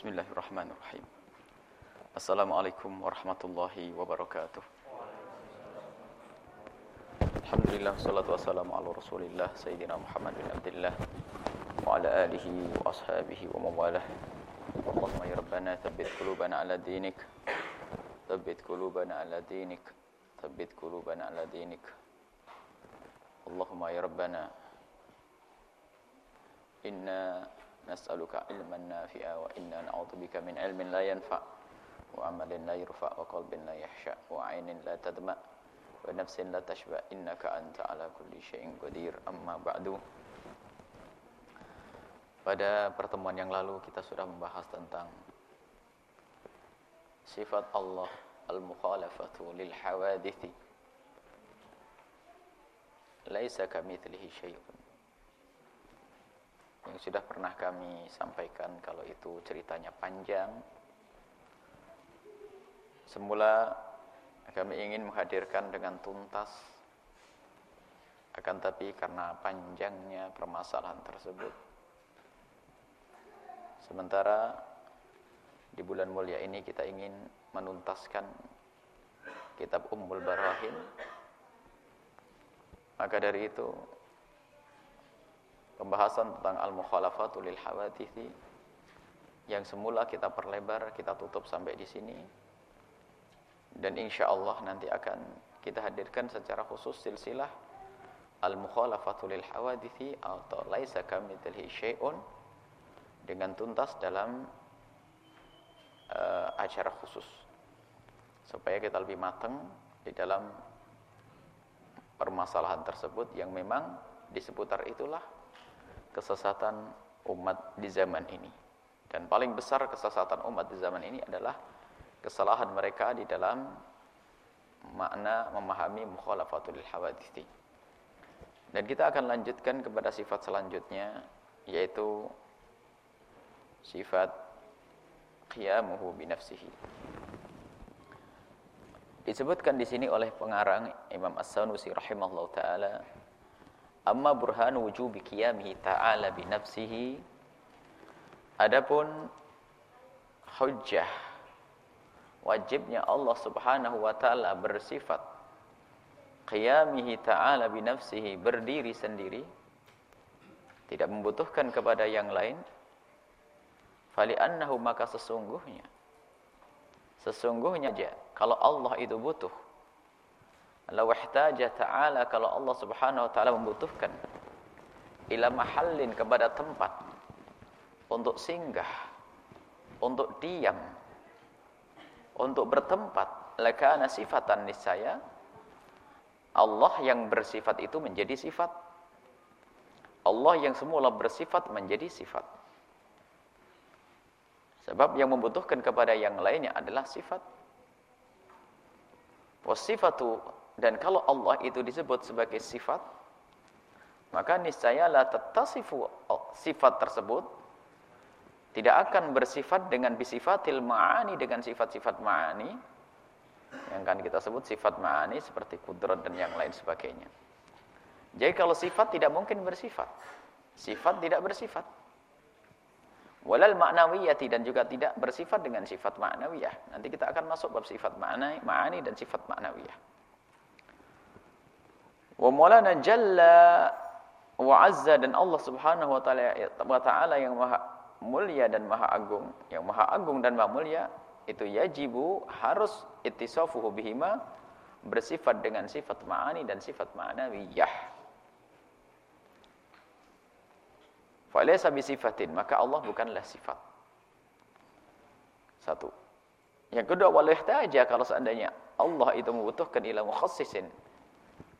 بسم الله الرحمن الرحيم السلام عليكم ورحمة الله وبركاته الحمد لله والصلاة والسلام على رسول الله سيدنا محمد بن عبد الله وعلى آله وأصحابه ومواله اللهم يا ربنا ثبت قلوبنا على دينك ثبت قلوبنا على دينك ثبت قلوبنا على دينك اللهم يا ربنا إنا nas'aluka ilman nafi'a wa min ilmin la yanfa' wa amalin innaka anta kulli amma ba'du. Pada pertemuan yang lalu kita sudah membahas tentang sifat Allah al-mukhalafatu lil hawadithi laisa kamitslihi syai'un yang sudah pernah kami sampaikan kalau itu ceritanya panjang. Semula kami ingin menghadirkan dengan tuntas. Akan tapi karena panjangnya permasalahan tersebut. Sementara di bulan mulia ini kita ingin menuntaskan kitab Ummul Barahin. Maka dari itu pembahasan tentang al-mukhalafatul lil hawadithi yang semula kita perlebar, kita tutup sampai di sini. Dan insya Allah nanti akan kita hadirkan secara khusus silsilah al-mukhalafatul lil hawadithi atau laisa kamitslihi syai'un dengan tuntas dalam uh, acara khusus. Supaya kita lebih matang di dalam permasalahan tersebut yang memang di seputar itulah kesesatan umat di zaman ini. Dan paling besar kesesatan umat di zaman ini adalah kesalahan mereka di dalam makna memahami mukhalafatul hawadithi. Dan kita akan lanjutkan kepada sifat selanjutnya yaitu sifat qiyamuhu binafsihi. Disebutkan di sini oleh pengarang Imam As-Sanusi rahimahullah taala Amma burhan wujubi qiyamihi ta'ala bi nafsihi. Adapun hujjah wajibnya Allah Subhanahu wa taala bersifat qiyamihi ta'ala bi nafsihi berdiri sendiri tidak membutuhkan kepada yang lain. Fali annahu maka sesungguhnya sesungguhnya aja kalau Allah itu butuh Law ihtaja ta'ala kalau Allah Subhanahu wa taala membutuhkan ila mahallin kepada tempat untuk singgah, untuk diam, untuk bertempat, lakana sifatan niscaya Allah yang bersifat itu menjadi sifat. Allah yang semula bersifat menjadi sifat. Sebab yang membutuhkan kepada yang lainnya adalah sifat. Wasifatu dan kalau Allah itu disebut sebagai sifat, maka niscaya la tattasifu sifat tersebut tidak akan bersifat dengan bisifatil ma'ani dengan sifat-sifat ma'ani yang kan kita sebut sifat ma'ani seperti kudrat dan yang lain sebagainya. Jadi kalau sifat tidak mungkin bersifat. Sifat tidak bersifat. Walal ma'nawiyati dan juga tidak bersifat dengan sifat ma'nawiyah. Nanti kita akan masuk bab sifat ma'ani, ma'ani dan sifat ma'nawiyah. Wa maulana jalla wa azza dan Allah Subhanahu wa taala wa taala yang maha mulia dan maha agung, yang maha agung dan maha mulia itu yajibu harus ittisafuhu bihima bersifat dengan sifat ma'ani dan sifat ma'nawiyah. Falaysa bisifatin, maka Allah bukanlah sifat. Satu. Yang kedua, walau ihtaja kalau seandainya Allah itu membutuhkan ila mukhassisin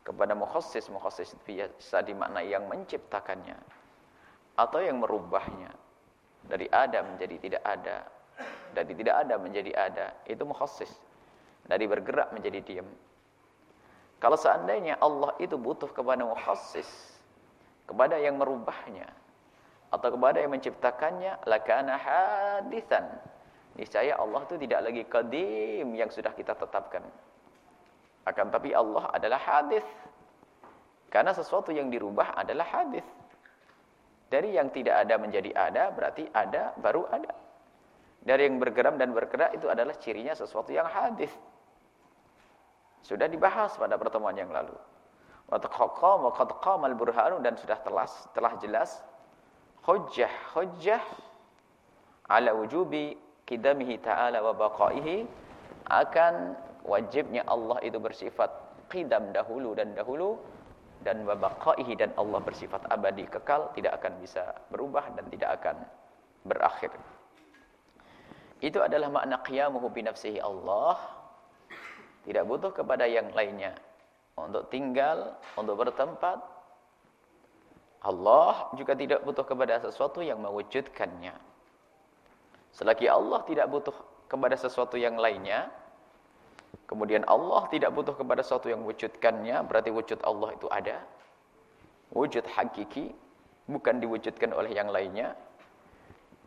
kepada mukhassis mukhassis bisa dimaknai yang menciptakannya atau yang merubahnya. Dari ada menjadi tidak ada dari tidak ada menjadi ada itu mukhassis dari bergerak menjadi diam. Kalau seandainya Allah itu butuh kepada mukhassis kepada yang merubahnya atau kepada yang menciptakannya lakana hadithan. Niscaya Allah itu tidak lagi kadim yang sudah kita tetapkan akan tapi Allah adalah hadis. Karena sesuatu yang dirubah adalah hadis. Dari yang tidak ada menjadi ada berarti ada baru ada. dari yang bergeram dan bergerak itu adalah cirinya sesuatu yang hadis. Sudah dibahas pada pertemuan yang lalu. Wa al-burhanu dan sudah telas telah jelas hujjah hujjah ala wujubi kidamihi ta'ala wa baqaihi akan wajibnya Allah itu bersifat qidam dahulu dan dahulu dan wabaqaihi dan Allah bersifat abadi kekal tidak akan bisa berubah dan tidak akan berakhir. Itu adalah makna qiyamuhu bi nafsihi Allah. Tidak butuh kepada yang lainnya untuk tinggal, untuk bertempat. Allah juga tidak butuh kepada sesuatu yang mewujudkannya. Selagi Allah tidak butuh kepada sesuatu yang lainnya, kemudian Allah tidak butuh kepada sesuatu yang mewujudkannya, berarti wujud Allah itu ada. Wujud hakiki, bukan diwujudkan oleh yang lainnya,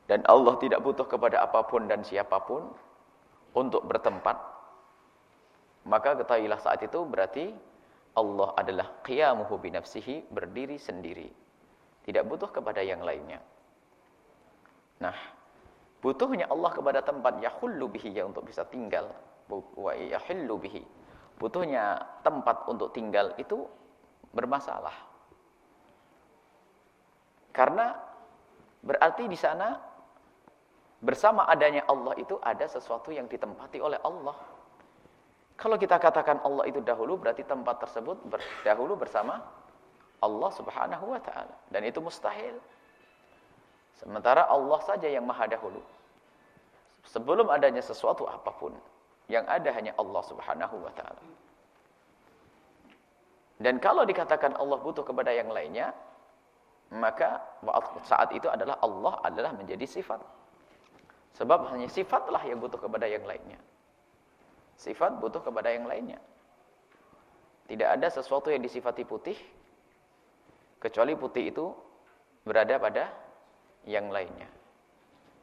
dan Allah tidak butuh kepada apa pun dan siapa pun untuk bertempat, maka ketahuilah saat itu berarti Allah adalah qiyamuhu binafsihi, berdiri sendiri. Tidak butuh kepada yang lainnya. Nah, butuhnya Allah kepada tempat yahullu bihi ya untuk bisa tinggal. Wa yahillu bihi. Butuhnya tempat untuk tinggal itu bermasalah. Karena berarti di sana Bersama adanya Allah itu ada sesuatu yang ditempati oleh Allah. Kalau kita katakan Allah itu dahulu berarti tempat tersebut dahulu bersama Allah Subhanahu wa taala dan itu mustahil. Sementara Allah saja yang maha dahulu. Sebelum adanya sesuatu apa pun, yang ada hanya Allah Subhanahu wa taala. Dan kalau dikatakan Allah butuh kepada yang lainnya, maka saat itu adalah Allah adalah menjadi sifat. Sebab hanya sifatlah yang butuh kepada yang lainnya. Sifat butuh kepada yang lainnya. Tidak ada sesuatu yang disifati putih, kecuali putih itu berada pada yang lainnya.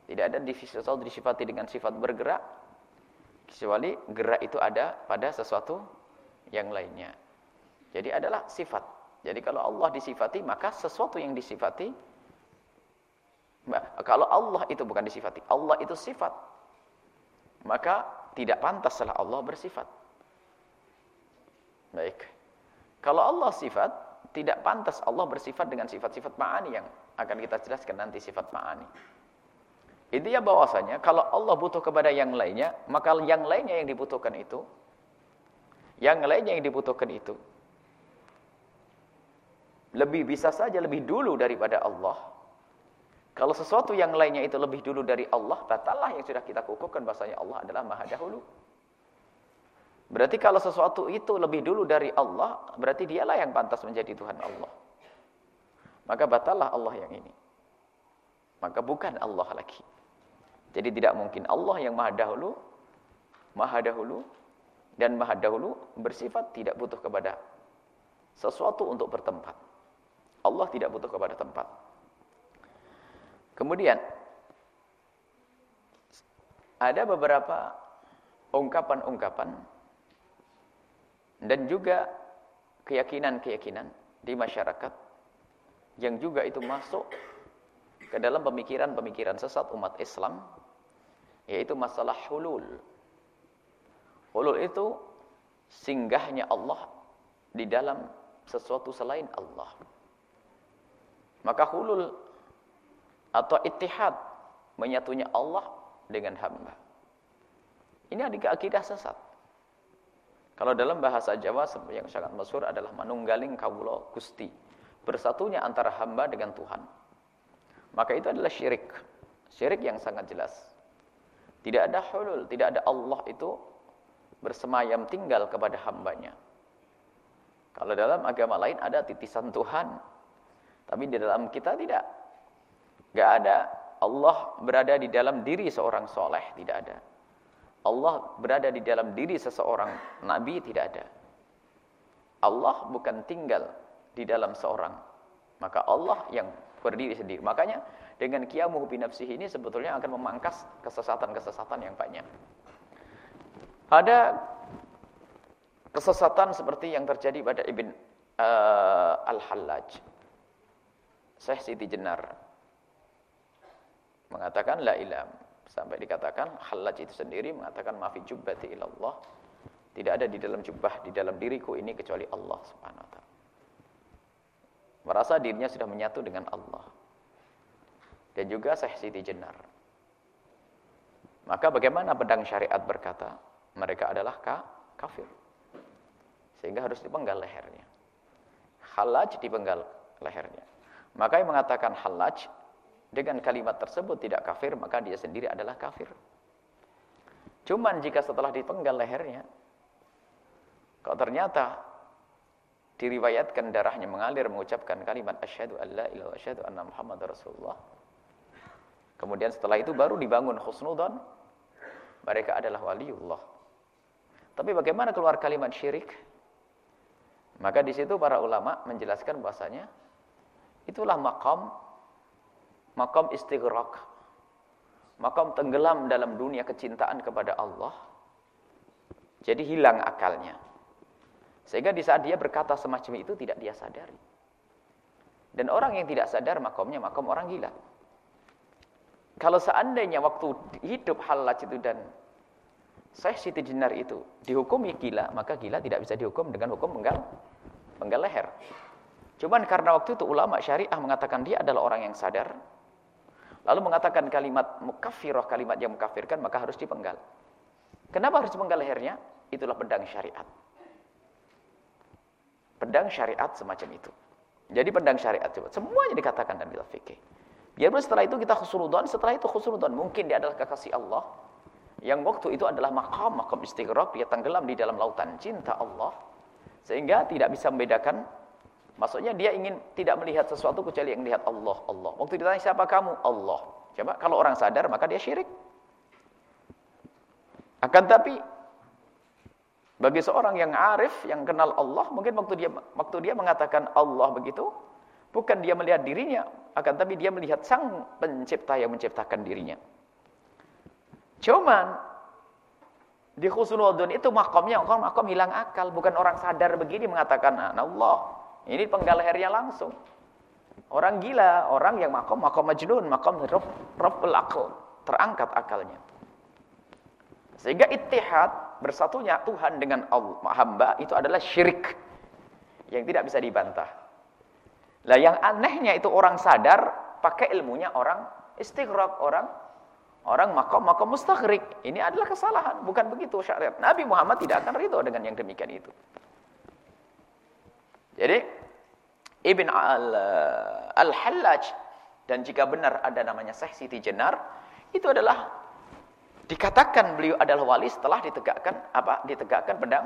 Tidak ada sesuatu disifati dengan sifat bergerak, kecuali gerak itu ada pada sesuatu yang lainnya. Jadi adalah sifat. Jadi kalau Allah disifati, maka sesuatu yang disifati kalau Allah itu bukan disifati, Allah itu sifat. Maka tidak pantas pantaslah Allah bersifat. Baik. Kalau Allah sifat, tidak pantas Allah bersifat dengan sifat-sifat ma'ani yang akan kita jelaskan nanti sifat ma'ani. Intinya bahwasanya kalau Allah butuh kepada yang lainnya, maka yang lainnya yang dibutuhkan itu yang lainnya yang dibutuhkan itu lebih bisa saja lebih dulu daripada Allah kalau sesuatu yang lainnya itu lebih dulu dari Allah, batallah yang sudah kita kukuhkan bahasanya Allah adalah maha dahulu. Berarti kalau sesuatu itu lebih dulu dari Allah, berarti dialah yang pantas menjadi Tuhan Allah. Maka batallah Allah yang ini. Maka bukan Allah lagi. Jadi tidak mungkin Allah yang maha dahulu, maha dahulu, dan maha dahulu bersifat tidak butuh kepada sesuatu untuk bertempat. Allah tidak butuh kepada tempat. Kemudian ada beberapa ungkapan-ungkapan dan juga keyakinan-keyakinan di masyarakat yang juga itu masuk ke dalam pemikiran-pemikiran sesat umat Islam yaitu masalah hulul. Hulul itu singgahnya Allah di dalam sesuatu selain Allah. Maka hulul atau ittihad menyatunya Allah dengan hamba. Ini adalah akidah sesat. Kalau dalam bahasa Jawa yang sangat masyhur adalah manunggaling kawula Gusti, bersatunya antara hamba dengan Tuhan. Maka itu adalah syirik. Syirik yang sangat jelas. Tidak ada hulul, tidak ada Allah itu bersemayam tinggal kepada hambanya. Kalau dalam agama lain ada titisan Tuhan. Tapi di dalam kita tidak. Gak ada Allah berada di dalam diri seorang soleh, tidak ada. Allah berada di dalam diri seseorang nabi, tidak ada. Allah bukan tinggal di dalam seorang. Maka Allah yang berdiri sendiri. Makanya dengan kiamu binafsih ini sebetulnya akan memangkas kesesatan-kesesatan yang banyak. Ada kesesatan seperti yang terjadi pada Ibn uh, Al-Hallaj. Syekh Siti Jenar mengatakan la ilam. Sampai dikatakan halaj itu sendiri mengatakan mafi jubbati ilallah. Tidak ada di dalam jubah, di dalam diriku ini kecuali Allah subhanahu wa. Merasa dirinya sudah menyatu dengan Allah. Dan juga Syekh Siti Jenar. Maka bagaimana pedang syariat berkata, mereka adalah ka kafir. Sehingga harus dipenggal lehernya. Halaj dipenggal lehernya. Maka yang mengatakan halaj dengan kalimat tersebut tidak kafir, maka dia sendiri adalah kafir. Cuman jika setelah dipenggal lehernya, kalau ternyata diriwayatkan darahnya mengalir mengucapkan kalimat asyhadu alla ilaha asyhadu anna muhammadar rasulullah. Kemudian setelah itu baru dibangun husnudzon, mereka adalah waliullah. Tapi bagaimana keluar kalimat syirik? Maka di situ para ulama menjelaskan bahasanya itulah makam makam istighraq, makam tenggelam dalam dunia kecintaan kepada Allah. Jadi hilang akalnya. Sehingga di saat dia berkata semacam itu tidak dia sadari. Dan orang yang tidak sadar makamnya makam orang gila. Kalau seandainya waktu hidup halaj itu dan Syekh Siti Jenar itu dihukumi gila, maka gila tidak bisa dihukum dengan hukum penggal, penggal leher. Cuman karena waktu itu ulama syariah mengatakan dia adalah orang yang sadar, lalu mengatakan kalimat mukafirah, kalimat yang mukafirkan, maka harus dipenggal. Kenapa harus dipenggal lehernya? Itulah pedang syariat. Pedang syariat semacam itu. Jadi pedang syariat coba. Semuanya dikatakan kitab fikih. Biarpun setelah itu kita khusnudon, setelah itu khusnudon. Mungkin dia adalah kekasih Allah. Yang waktu itu adalah makam, makam istighraq. Dia tenggelam di dalam lautan cinta Allah. Sehingga tidak bisa membedakan Maksudnya dia ingin tidak melihat sesuatu kecuali yang lihat Allah, Allah. Waktu ditanya siapa kamu? Allah. Coba kalau orang sadar maka dia syirik. Akan tapi bagi seorang yang arif, yang kenal Allah, mungkin waktu dia waktu dia mengatakan Allah begitu, bukan dia melihat dirinya, akan tapi dia melihat sang pencipta yang menciptakan dirinya. Cuman di khusnudun itu makamnya orang makam hilang akal, bukan orang sadar begini mengatakan Allah. Ini penggal lehernya langsung. Orang gila, orang yang makom, makom majnun, makom raful akal. Terangkat akalnya. Sehingga ittihad, bersatunya Tuhan dengan Allah, hamba, itu adalah syirik. Yang tidak bisa dibantah. Lah yang anehnya itu orang sadar, pakai ilmunya orang istighraq, orang orang makom makom mustaghriq. Ini adalah kesalahan, bukan begitu syariat. Nabi Muhammad tidak akan ridho dengan yang demikian itu. Jadi Ibn Al-Hallaj dan jika benar ada namanya Syekh Siti Jenar itu adalah dikatakan beliau adalah wali setelah ditegakkan apa? Ditegakkan pedang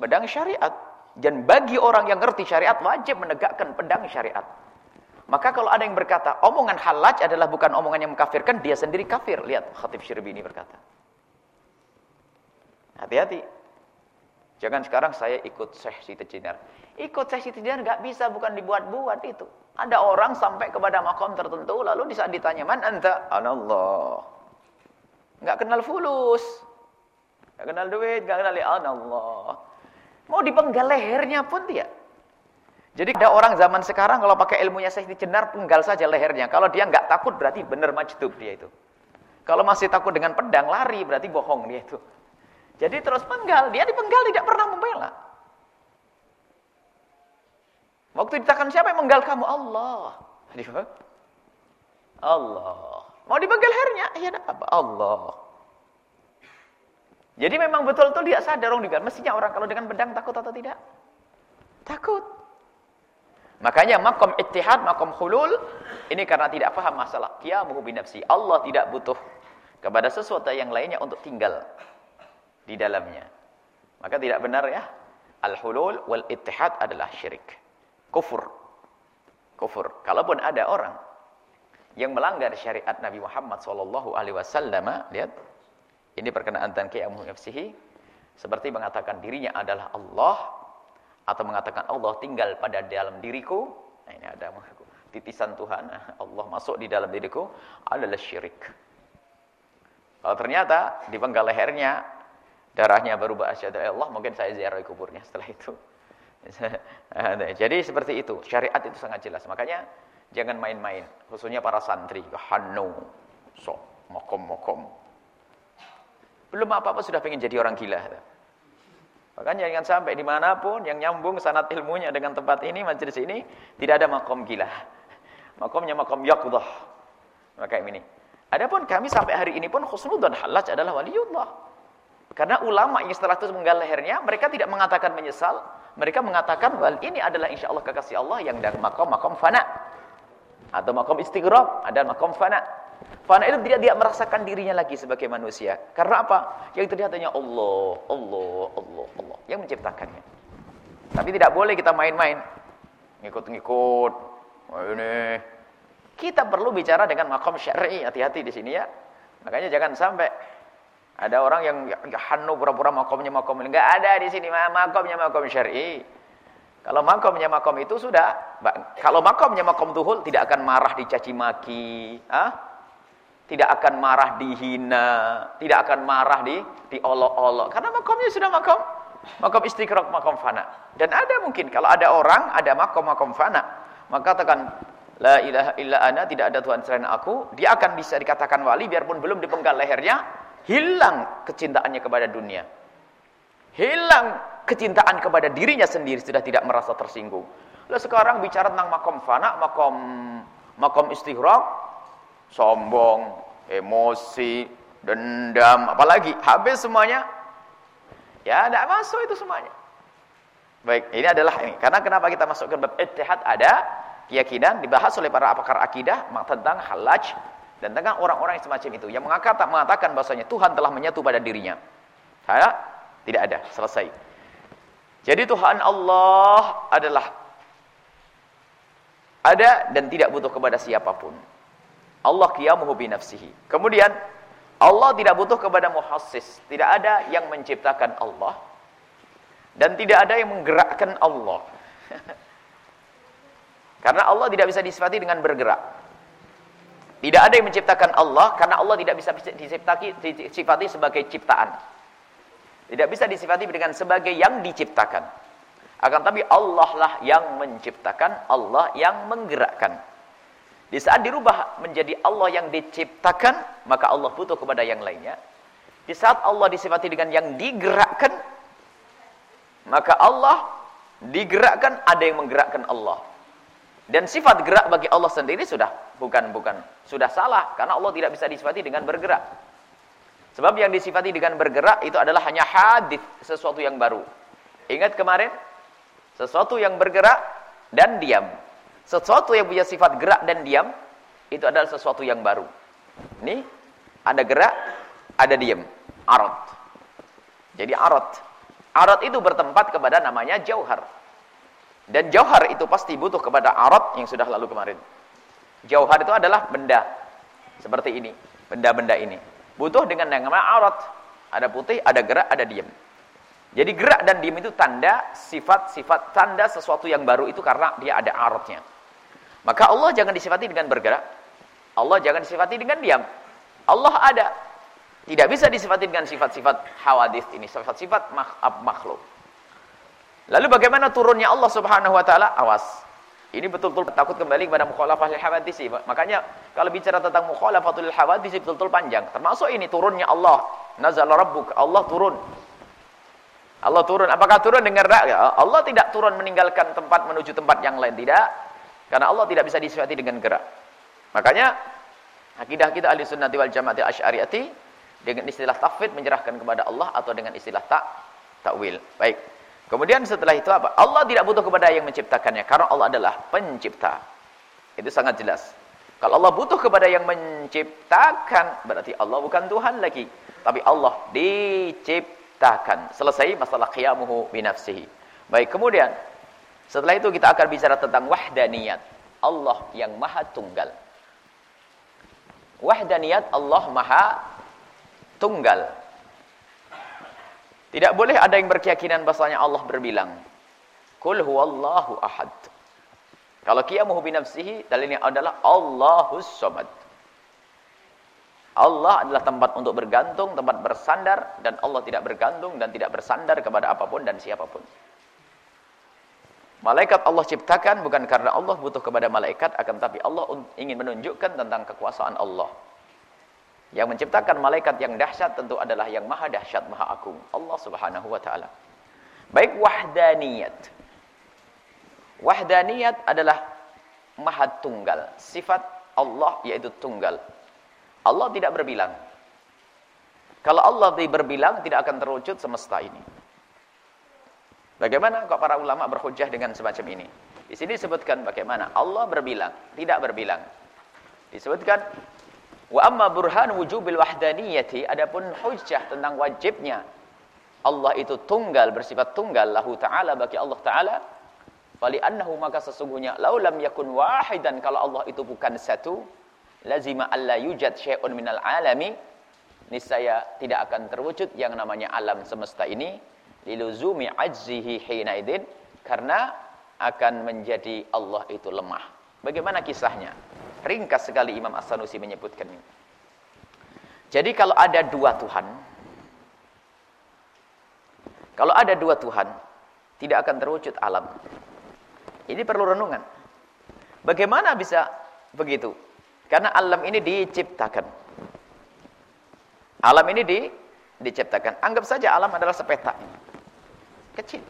pedang syariat. Dan bagi orang yang ngerti syariat wajib menegakkan pedang syariat. Maka kalau ada yang berkata omongan halaj adalah bukan omongan yang mengkafirkan, dia sendiri kafir. Lihat Khatib Syirbini berkata. Hati-hati. Jangan sekarang saya ikut Syekh Siti Jenar. Ikut sesi tidur nggak bisa, bukan dibuat-buat itu. Ada orang sampai kepada makom tertentu, lalu di saat ditanya, Man anta? Anallah. Nggak kenal fulus. Nggak kenal duit, nggak kenal Allah. Mau dipenggal lehernya pun dia. Jadi ada orang zaman sekarang kalau pakai ilmunya saya dicenar penggal saja lehernya. Kalau dia nggak takut berarti benar majdub dia itu. Kalau masih takut dengan pedang lari berarti bohong dia itu. Jadi terus penggal, dia dipenggal tidak pernah membela. Waktu ditekan siapa yang menggal kamu? Allah. Allah. Mau dibengkel lehernya? Ya apa? Allah. Jadi memang betul-betul dia sadar orang dengan mestinya orang kalau dengan pedang takut atau tidak? Takut. Makanya makom ittihad, makom hulul ini karena tidak paham masalah qiyamuhu binafsi. Allah tidak butuh kepada sesuatu yang lainnya untuk tinggal di dalamnya. Maka tidak benar ya. Al-hulul wal ittihad adalah syirik kufur. Kufur. Kalaupun ada orang yang melanggar syariat Nabi Muhammad sallallahu alaihi lihat. Ini perkenaan tanqiyam nafsihi seperti mengatakan dirinya adalah Allah atau mengatakan Allah tinggal pada dalam diriku. Nah, ini ada titisan Tuhan, Allah masuk di dalam diriku adalah syirik. Kalau ternyata dipenggal lehernya, darahnya baru bahasa Allah, mungkin saya ziarah kuburnya setelah itu. Jadi seperti itu. Syariat itu sangat jelas. Makanya jangan main-main. Khususnya para santri. Hanu. So, Makom-makom. Belum apa-apa sudah pengen jadi orang gila. Makanya jangan sampai di mana pun yang nyambung sanat ilmunya dengan tempat ini, majelis ini, tidak ada makom gila. Makomnya makom yakudah. Maka ini. Adapun kami sampai hari ini pun khusnudan halaj adalah waliullah. Karena ulama yang setelah itu menggal lehernya, mereka tidak mengatakan menyesal. Mereka mengatakan, wal ini adalah insya Allah kekasih Allah yang dari makom-makom fana. Atau makom istighraq, ada makom fana. Fana itu tidak merasakan dirinya lagi sebagai manusia. Karena apa? Yang terlihat hanya Allah, Allah, Allah, Allah yang menciptakannya. Tapi tidak boleh kita main-main. Ngikut-ngikut. Oh, ini. Kita perlu bicara dengan makom syar'i. Hati-hati di sini ya. Makanya jangan sampai ada orang yang ya, hanu pura-pura makomnya makom. Enggak ada di sini makomnya makom syar'i. Kalau makomnya makom itu sudah. Kalau makomnya makom tuhul tidak akan marah dicaci maki. Ah? Tidak akan marah dihina, tidak akan marah di diolok-olok karena makomnya sudah makom makom istiqraq, makom fana. Dan ada mungkin kalau ada orang ada makom makom fana, maka katakan la ilaha illa ana tidak ada tuhan selain aku, dia akan bisa dikatakan wali biarpun belum dipenggal lehernya, hilang kecintaannya kepada dunia. Hilang kecintaan kepada dirinya sendiri sudah tidak merasa tersinggung. Lalu sekarang bicara tentang makom fana, makom makom istighraq, sombong, emosi, dendam, apalagi habis semuanya. Ya, tidak masuk itu semuanya. Baik, ini adalah ini. Karena kenapa kita masukkan bab ittihad ada keyakinan dibahas oleh para pakar akidah tentang halaj dan tentang orang-orang yang semacam itu yang mengatakan mengatakan bahasanya Tuhan telah menyatu pada dirinya. Saya tidak ada, selesai. Jadi Tuhan Allah adalah ada dan tidak butuh kepada siapa pun. Allah qiyamuhu bi nafsihi. Kemudian Allah tidak butuh kepada muhassis. Tidak ada yang menciptakan Allah dan tidak ada yang menggerakkan Allah. karena Allah tidak bisa disifati dengan bergerak. Tidak ada yang menciptakan Allah karena Allah tidak bisa disifati, disifati sebagai ciptaan. Tidak bisa disifati dengan sebagai yang diciptakan. Akan tapi Allah lah yang menciptakan, Allah yang menggerakkan. Di saat dirubah menjadi Allah yang diciptakan, maka Allah butuh kepada yang lainnya. Di saat Allah disifati dengan yang digerakkan, maka Allah digerakkan, ada yang menggerakkan Allah. Dan sifat gerak bagi Allah sendiri sudah bukan bukan sudah salah karena Allah tidak bisa disifati dengan bergerak. Sebab yang disifati dengan bergerak itu adalah hanya hadis, sesuatu yang baru. Ingat kemarin sesuatu yang bergerak dan diam. Sesuatu yang punya sifat gerak dan diam itu adalah sesuatu yang baru. Ini ada gerak, ada diam. Arad. Jadi arad. Arad itu bertempat kepada namanya jauhar. Dan jauhar itu pasti butuh kepada arad yang sudah lalu kemarin. Jauhar itu adalah benda. Seperti ini. Benda-benda ini. Butuh dengan yang namanya arad. Ada putih, ada gerak, ada diam. Jadi gerak dan diam itu tanda sifat-sifat tanda sesuatu yang baru itu karena dia ada aradnya. Maka Allah jangan disifati dengan bergerak. Allah jangan disifati dengan diam. Allah ada. Tidak bisa disifati dengan sifat-sifat hawadith ini. Sifat-sifat makhluk. Lalu bagaimana turunnya Allah subhanahu wa ta'ala? Awas. Ini betul-betul takut kembali kepada mukhalafatul hawadisi. Makanya kalau bicara tentang mukhalafatul hawadisi betul-betul panjang. Termasuk ini turunnya Allah. Nazala rabbuk. Allah turun. Allah turun. Apakah turun dengan rakyat? Allah tidak turun meninggalkan tempat menuju tempat yang lain. Tidak. Karena Allah tidak bisa disifati dengan gerak. Makanya akidah kita ahli sunnati wal jamaati asy'ariyati dengan istilah tafwid menyerahkan kepada Allah atau dengan istilah tak takwil. Baik. Kemudian setelah itu apa? Allah tidak butuh kepada yang menciptakannya karena Allah adalah pencipta. Itu sangat jelas. Kalau Allah butuh kepada yang menciptakan, berarti Allah bukan Tuhan lagi, tapi Allah diciptakan. Selesai masalah qiyamuhu binafsihi. Baik, kemudian setelah itu kita akan bicara tentang wahdaniyat. Allah yang maha tunggal. Wahdaniyat Allah maha tunggal. Tidak boleh ada yang berkeyakinan bahasanya Allah berbilang. Kul huwallahu ahad. Kalau qiyamuhu binafsihi, dalilnya adalah Allahus somad. Allah adalah tempat untuk bergantung, tempat bersandar, dan Allah tidak bergantung dan tidak bersandar kepada apa pun dan siapa pun. Malaikat Allah ciptakan bukan karena Allah butuh kepada malaikat akan tapi Allah ingin menunjukkan tentang kekuasaan Allah. Yang menciptakan malaikat yang dahsyat tentu adalah yang maha dahsyat, maha agung. Allah subhanahu wa ta'ala. Baik wahdaniyat. Wahdaniyat adalah maha tunggal. Sifat Allah yaitu tunggal. Allah tidak berbilang. Kalau Allah berbilang tidak akan terwujud semesta ini. Bagaimana kok para ulama berhujjah dengan semacam ini? Di sini disebutkan bagaimana Allah berbilang, tidak berbilang. Disebutkan Wa amma burhan wujubil wahdaniyati adapun hujjah tentang wajibnya Allah itu tunggal bersifat tunggal lahu taala bagi Allah taala fali annahu maka sesungguhnya lau lam yakun wahidan kalau Allah itu bukan satu lazima alla yujad syai'un minal alami niscaya tidak akan terwujud yang namanya alam semesta ini liluzumi ajzihi hina idin karena akan menjadi Allah itu lemah bagaimana kisahnya Ringkas sekali Imam As-Sanusi menyebutkan ini. Jadi kalau ada dua Tuhan, kalau ada dua Tuhan, tidak akan terwujud alam. Ini perlu renungan. Bagaimana bisa begitu? Karena alam ini diciptakan. Alam ini di, diciptakan. Anggap saja alam adalah sepeta. Kecil.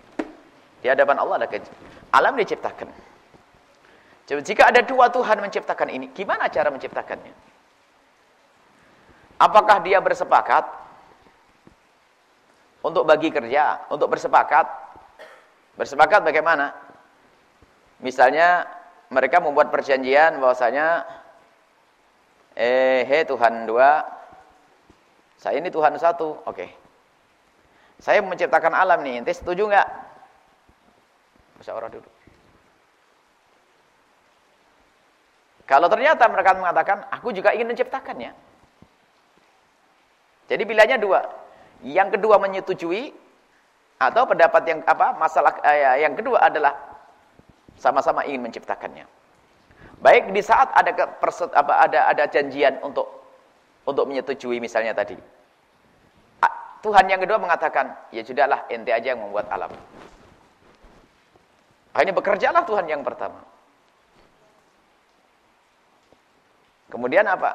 Di hadapan Allah ada kecil. Alam diciptakan. Jika ada dua Tuhan menciptakan ini, gimana cara menciptakannya? Apakah dia bersepakat untuk bagi kerja, untuk bersepakat? Bersepakat bagaimana? Misalnya mereka membuat perjanjian bahwasanya eh he Tuhan dua, saya ini Tuhan satu, oke. Saya menciptakan alam nih, ente setuju nggak? Musyawarah dulu. Kalau ternyata mereka mengatakan, aku juga ingin menciptakannya. Jadi pilihannya dua. Yang kedua menyetujui atau pendapat yang apa? Masalah eh, yang kedua adalah sama-sama ingin menciptakannya. Baik di saat ada perset, apa ada ada janjian untuk untuk menyetujui misalnya tadi. Tuhan yang kedua mengatakan, ya sudahlah ente aja yang membuat alam. Akhirnya bekerjalah Tuhan yang pertama. Kemudian apa?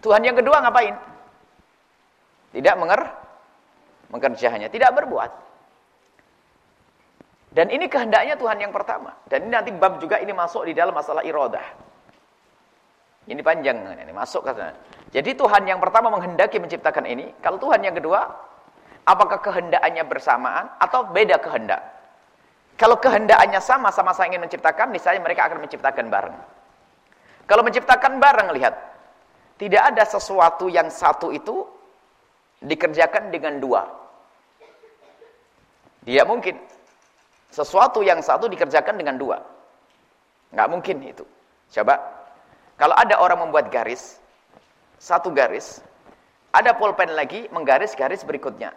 Tuhan yang kedua ngapain? Tidak menger mengerjanya, tidak berbuat. Dan ini kehendaknya Tuhan yang pertama. Dan ini nanti bab juga ini masuk di dalam masalah iradah. Ini panjang ini masuk ke sana. Jadi Tuhan yang pertama menghendaki menciptakan ini, kalau Tuhan yang kedua apakah kehendaknya bersamaan atau beda kehendak? Kalau kehendaknya sama sama-sama ingin menciptakan, misalnya mereka akan menciptakan bareng. Kalau menciptakan barang, lihat. Tidak ada sesuatu yang satu itu dikerjakan dengan dua. Dia mungkin. Sesuatu yang satu dikerjakan dengan dua. Nggak mungkin itu. Coba. Kalau ada orang membuat garis, satu garis, ada pulpen lagi menggaris garis berikutnya.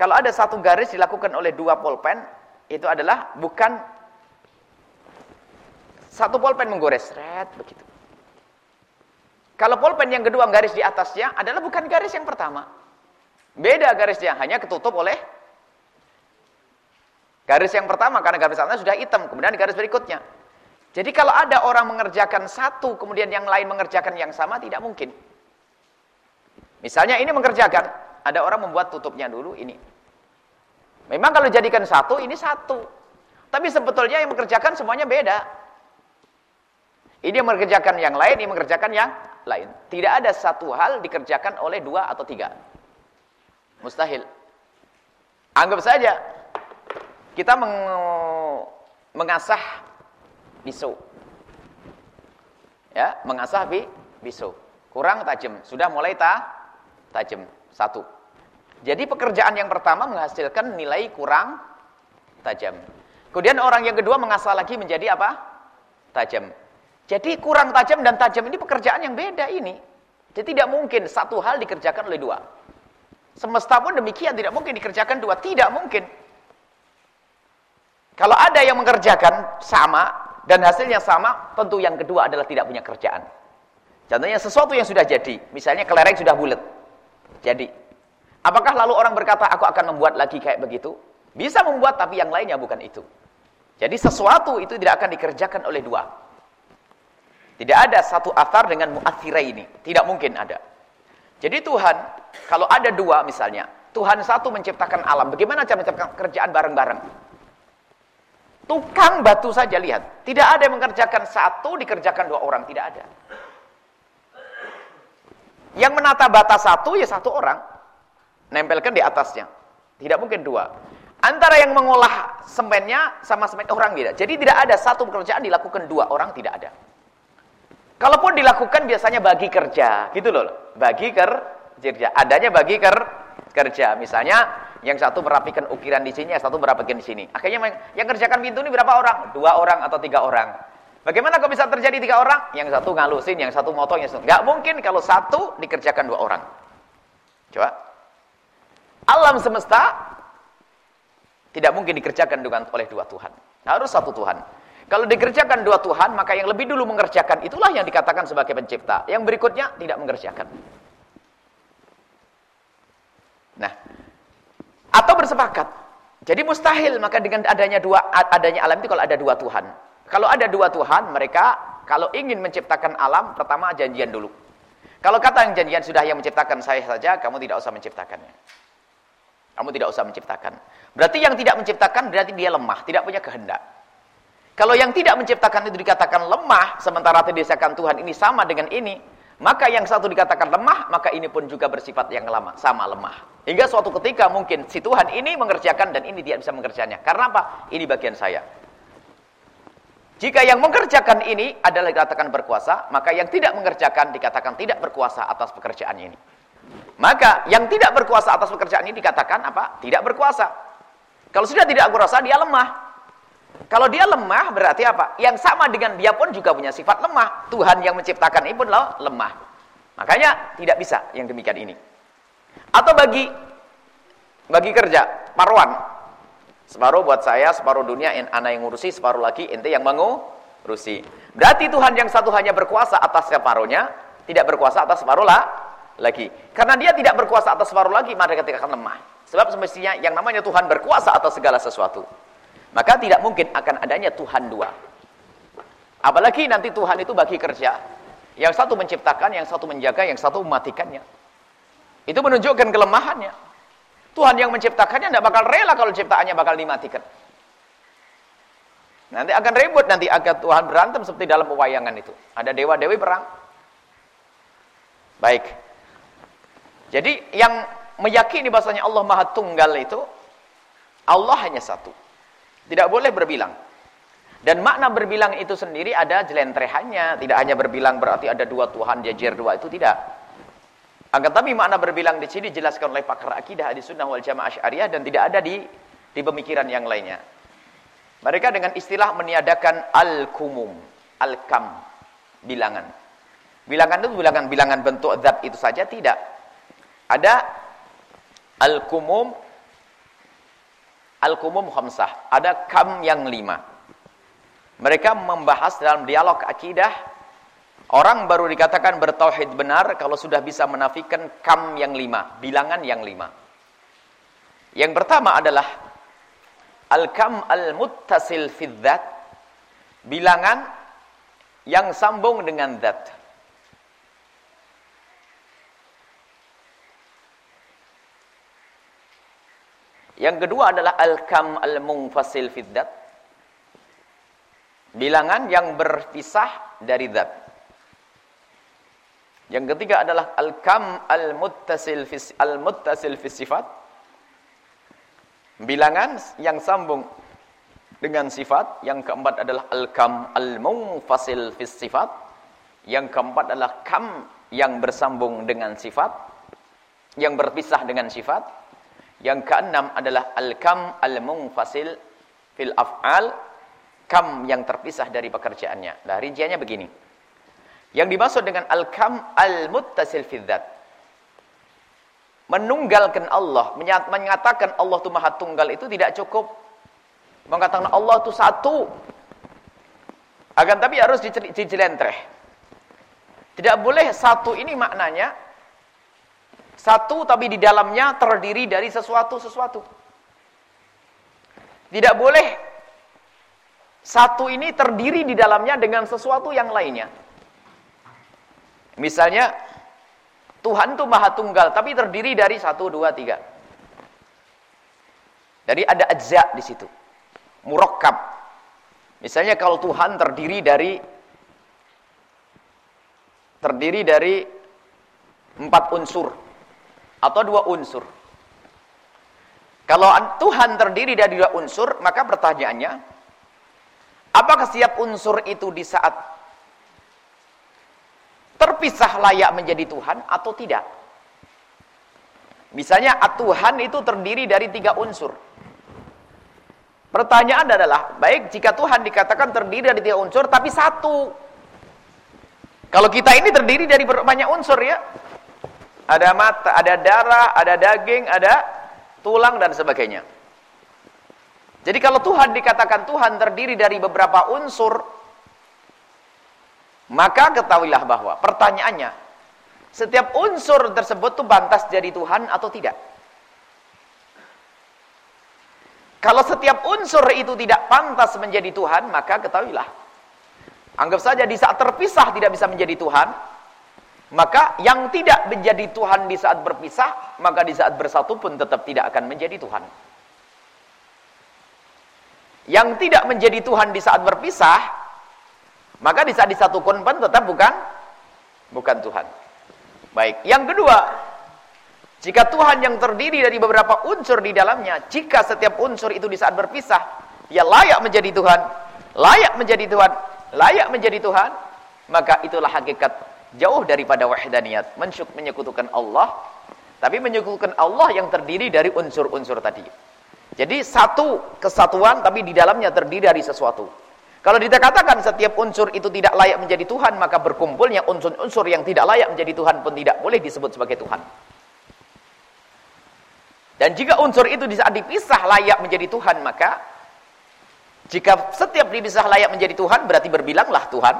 Kalau ada satu garis dilakukan oleh dua pulpen, itu adalah bukan satu pulpen menggores, red begitu. Kalau pulpen yang kedua garis di atasnya adalah bukan garis yang pertama. Beda garisnya, hanya ketutup oleh garis yang pertama karena garis atasnya sudah hitam, kemudian garis berikutnya. Jadi kalau ada orang mengerjakan satu, kemudian yang lain mengerjakan yang sama, tidak mungkin. Misalnya ini mengerjakan, ada orang membuat tutupnya dulu ini. Memang kalau jadikan satu, ini satu. Tapi sebetulnya yang mengerjakan semuanya beda. Ini yang mengerjakan yang lain, ini mengerjakan yang lain. Tidak ada satu hal dikerjakan oleh dua atau tiga. Mustahil. Anggap saja kita meng mengasah pisau. Ya, mengasah bi pisau. Kurang tajam, sudah mulai ta tajam. Satu. Jadi pekerjaan yang pertama menghasilkan nilai kurang tajam. Kemudian orang yang kedua mengasah lagi menjadi apa? Tajam. Jadi kurang tajam dan tajam ini pekerjaan yang beda ini. Jadi tidak mungkin satu hal dikerjakan oleh dua. Semesta pun demikian, tidak mungkin dikerjakan dua. Tidak mungkin. Kalau ada yang mengerjakan sama dan hasilnya sama, tentu yang kedua adalah tidak punya kerjaan. Contohnya sesuatu yang sudah jadi, misalnya kelereng sudah bulat. Jadi, apakah lalu orang berkata, aku akan membuat lagi kayak begitu? Bisa membuat, tapi yang lainnya bukan itu. Jadi sesuatu itu tidak akan dikerjakan oleh dua. Tidak ada satu athar dengan mu'athira ini. Tidak mungkin ada. Jadi Tuhan, kalau ada dua misalnya, Tuhan satu menciptakan alam. Bagaimana cara menciptakan kerjaan bareng-bareng? Tukang batu saja lihat. Tidak ada yang mengerjakan satu, dikerjakan dua orang. Tidak ada. Yang menata bata satu, ya satu orang. Nempelkan di atasnya. Tidak mungkin dua. Antara yang mengolah semennya sama semen orang tidak. Jadi tidak ada satu pekerjaan dilakukan dua orang, tidak ada. Kalaupun dilakukan biasanya bagi kerja, gitu loh. Bagi kerja. Adanya bagi ker kerja. Misalnya yang satu merapikan ukiran di sini, yang satu merapikan di sini. Akhirnya yang kerjakan pintu ini berapa orang? Dua orang atau tiga orang. Bagaimana kok bisa terjadi tiga orang? Yang satu ngalusin, yang satu motong, yang satu. Nggak mungkin kalau satu dikerjakan dua orang. Coba. Alam semesta tidak mungkin dikerjakan dengan oleh dua Tuhan. Harus satu Tuhan. Kalau dikerjakan dua Tuhan, maka yang lebih dulu mengerjakan itulah yang dikatakan sebagai pencipta. Yang berikutnya tidak mengerjakan. Nah, atau bersepakat. Jadi mustahil maka dengan adanya dua adanya alam itu kalau ada dua Tuhan. Kalau ada dua Tuhan, mereka kalau ingin menciptakan alam, pertama janjian dulu. Kalau kata yang janjian sudah yang menciptakan saya saja, kamu tidak usah menciptakannya. Kamu tidak usah menciptakan. Berarti yang tidak menciptakan berarti dia lemah, tidak punya kehendak. Kalau yang tidak menciptakan itu dikatakan lemah, sementara didesakkan Tuhan ini sama dengan ini, maka yang satu dikatakan lemah, maka ini pun juga bersifat yang lama, sama lemah. Hingga suatu ketika mungkin si Tuhan ini mengerjakan dan ini tidak bisa mengerjakannya. Karena apa? Ini bagian saya. Jika yang mengerjakan ini adalah dikatakan berkuasa, maka yang tidak mengerjakan dikatakan tidak berkuasa atas pekerjaan ini. Maka yang tidak berkuasa atas pekerjaan ini dikatakan apa? Tidak berkuasa. Kalau sudah tidak berkuasa, dia lemah. Kalau dia lemah berarti apa? Yang sama dengan dia pun juga punya sifat lemah. Tuhan yang menciptakan ini pun lemah. Makanya tidak bisa yang demikian ini. Atau bagi bagi kerja, paruan. Separuh buat saya, separuh dunia anak yang ngurusi, separuh lagi ente yang mengurusi. Berarti Tuhan yang satu hanya berkuasa atas separuhnya, tidak berkuasa atas separuh lah lagi. Karena dia tidak berkuasa atas separuh lagi, maka ketika akan lemah. Sebab semestinya yang namanya Tuhan berkuasa atas segala sesuatu. Maka tidak mungkin akan adanya Tuhan dua. Apalagi nanti Tuhan itu bagi kerja. Yang satu menciptakan, yang satu menjaga, yang satu mematikannya. Itu menunjukkan kelemahannya. Tuhan yang menciptakannya tidak bakal rela kalau ciptaannya bakal dimatikan. Nanti akan ribut, nanti akan Tuhan berantem seperti dalam pewayangan itu. Ada dewa-dewi perang. Baik. Jadi yang meyakini bahasanya Allah Maha Tunggal itu, Allah hanya satu. Tidak boleh berbilang. Dan makna berbilang itu sendiri ada jelentrehannya. Tidak hanya berbilang berarti ada dua Tuhan, jajar dua, itu tidak. Akan tapi makna berbilang di sini dijelaskan oleh pakar akidah di sunnah wal jamaah syariah dan tidak ada di di pemikiran yang lainnya. Mereka dengan istilah meniadakan al-kumum, al-kam, bilangan. Bilangan itu bilangan-bilangan bentuk zat itu saja tidak. Ada al-kumum Al-Kumum Khamsah. Ada kam yang lima. Mereka membahas dalam dialog akidah. Orang baru dikatakan bertauhid benar kalau sudah bisa menafikan kam yang lima. Bilangan yang lima. Yang pertama adalah Al-Kam Al-Muttasil Fidzat. Bilangan yang sambung dengan zat. Yang kedua adalah al-kam al-munfasil fiddat. Bilangan yang berpisah dari zat. Yang ketiga adalah al-kam al-muttasil al-muttasil fi sifat. Bilangan yang sambung dengan sifat. Yang keempat adalah al-kam al-munfasil fi sifat. Yang keempat adalah kam yang bersambung dengan sifat. Yang berpisah dengan sifat. Yang keenam adalah al-kam al-munfasil fil af'al, kam yang terpisah dari pekerjaannya. Nah, rinciannya begini. Yang dimaksud dengan al-kam al-muttasil fil dzat. Menunggalkan Allah, menyatakan Allah itu Maha Tunggal itu tidak cukup. Mengatakan Allah itu satu. Akan tapi harus dijelentreh. Tidak boleh satu ini maknanya satu tapi di dalamnya terdiri dari sesuatu-sesuatu. Tidak boleh satu ini terdiri di dalamnya dengan sesuatu yang lainnya. Misalnya Tuhan itu maha tunggal, tapi terdiri dari satu, dua, tiga. Jadi ada ajza di situ. Murakkab. Misalnya kalau Tuhan terdiri dari terdiri dari empat unsur atau dua unsur. Kalau Tuhan terdiri dari dua unsur, maka pertanyaannya, apakah setiap unsur itu di saat terpisah layak menjadi Tuhan atau tidak? Misalnya Tuhan itu terdiri dari tiga unsur. Pertanyaan adalah, baik jika Tuhan dikatakan terdiri dari tiga unsur, tapi satu. Kalau kita ini terdiri dari banyak unsur ya. Ada mata, ada darah, ada daging, ada tulang dan sebagainya. Jadi kalau Tuhan dikatakan Tuhan terdiri dari beberapa unsur, maka ketahuilah bahwa pertanyaannya, setiap unsur tersebut itu pantas jadi Tuhan atau tidak? Kalau setiap unsur itu tidak pantas menjadi Tuhan, maka ketahuilah. Anggap saja di saat terpisah tidak bisa menjadi Tuhan, maka yang tidak menjadi Tuhan di saat berpisah, maka di saat bersatu pun tetap tidak akan menjadi Tuhan. Yang tidak menjadi Tuhan di saat berpisah, maka di saat disatukan pun tetap bukan bukan Tuhan. Baik, yang kedua, jika Tuhan yang terdiri dari beberapa unsur di dalamnya, jika setiap unsur itu di saat berpisah, ya layak menjadi Tuhan, layak menjadi Tuhan, layak menjadi Tuhan, maka itulah hakikat jauh daripada wahdaniyat, menyekutukan Allah, tapi menyekutukan Allah yang terdiri dari unsur-unsur tadi. Jadi satu kesatuan tapi di dalamnya terdiri dari sesuatu. Kalau dikatakan setiap unsur itu tidak layak menjadi Tuhan, maka berkumpulnya unsur-unsur yang tidak layak menjadi Tuhan pun tidak boleh disebut sebagai Tuhan. Dan jika unsur itu di saat dipisah layak menjadi Tuhan, maka jika setiap dipisah layak menjadi Tuhan, berarti berbilanglah Tuhan.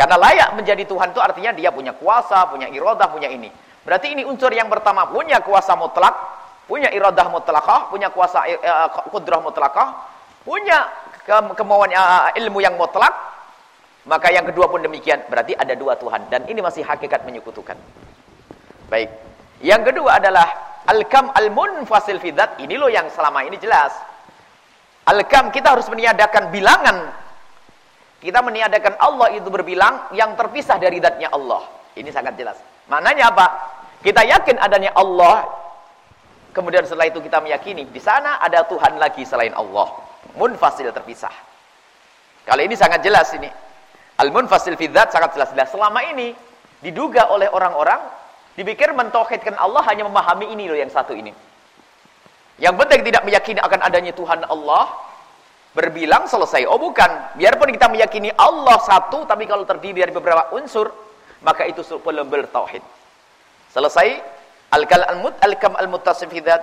Karena layak menjadi Tuhan itu artinya dia punya kuasa, punya iradah, punya ini. Berarti ini unsur yang pertama, punya kuasa mutlak, punya iradah mutlakah, punya kuasa uh, kudrah mutlakah, punya ke kemauan uh, ilmu yang mutlak, maka yang kedua pun demikian. Berarti ada dua Tuhan. Dan ini masih hakikat menyekutukan. Baik. Yang kedua adalah al-kam al-munfasil fidat. Ini loh yang selama ini jelas. Al-kam kita harus meniadakan bilangan. Kita meniadakan Allah itu berbilang yang terpisah dari datnya Allah. Ini sangat jelas. Maknanya apa? Kita yakin adanya Allah. Kemudian setelah itu kita meyakini di sana ada Tuhan lagi selain Allah munfasil terpisah. Kali ini sangat jelas ini. Al-munfasil sangat jelas. Dan selama ini diduga oleh orang-orang dipikir mentauhidkan Allah hanya memahami ini loh yang satu ini. Yang penting tidak meyakini akan adanya Tuhan Allah berbilang selesai. Oh bukan, biarpun kita meyakini Allah satu tapi kalau terdiri dari beberapa unsur maka itu belum bertauhid. Selesai al-kal al-mut al-kam al-muttasil fidzat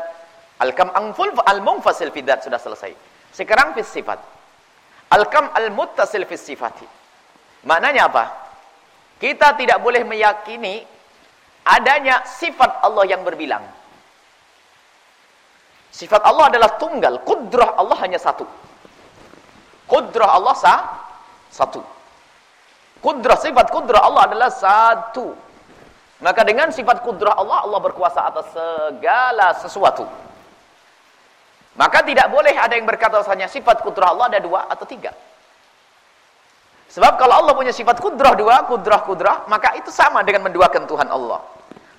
al-kam anful al-munfasil fidzat sudah selesai. Sekarang fis sifat. Al-kam al-muttasil fis sifati. Maknanya apa? Kita tidak boleh meyakini adanya sifat Allah yang berbilang. Sifat Allah adalah tunggal. Kudrah Allah hanya satu. Kudrah Allah sah, satu. Kudrah, sifat kudrah Allah adalah satu. Maka dengan sifat kudrah Allah, Allah berkuasa atas segala sesuatu. Maka tidak boleh ada yang berkata bahwasanya sifat kudrah Allah ada dua atau tiga. Sebab kalau Allah punya sifat kudrah dua, kudrah kudrah, maka itu sama dengan menduakan Tuhan Allah.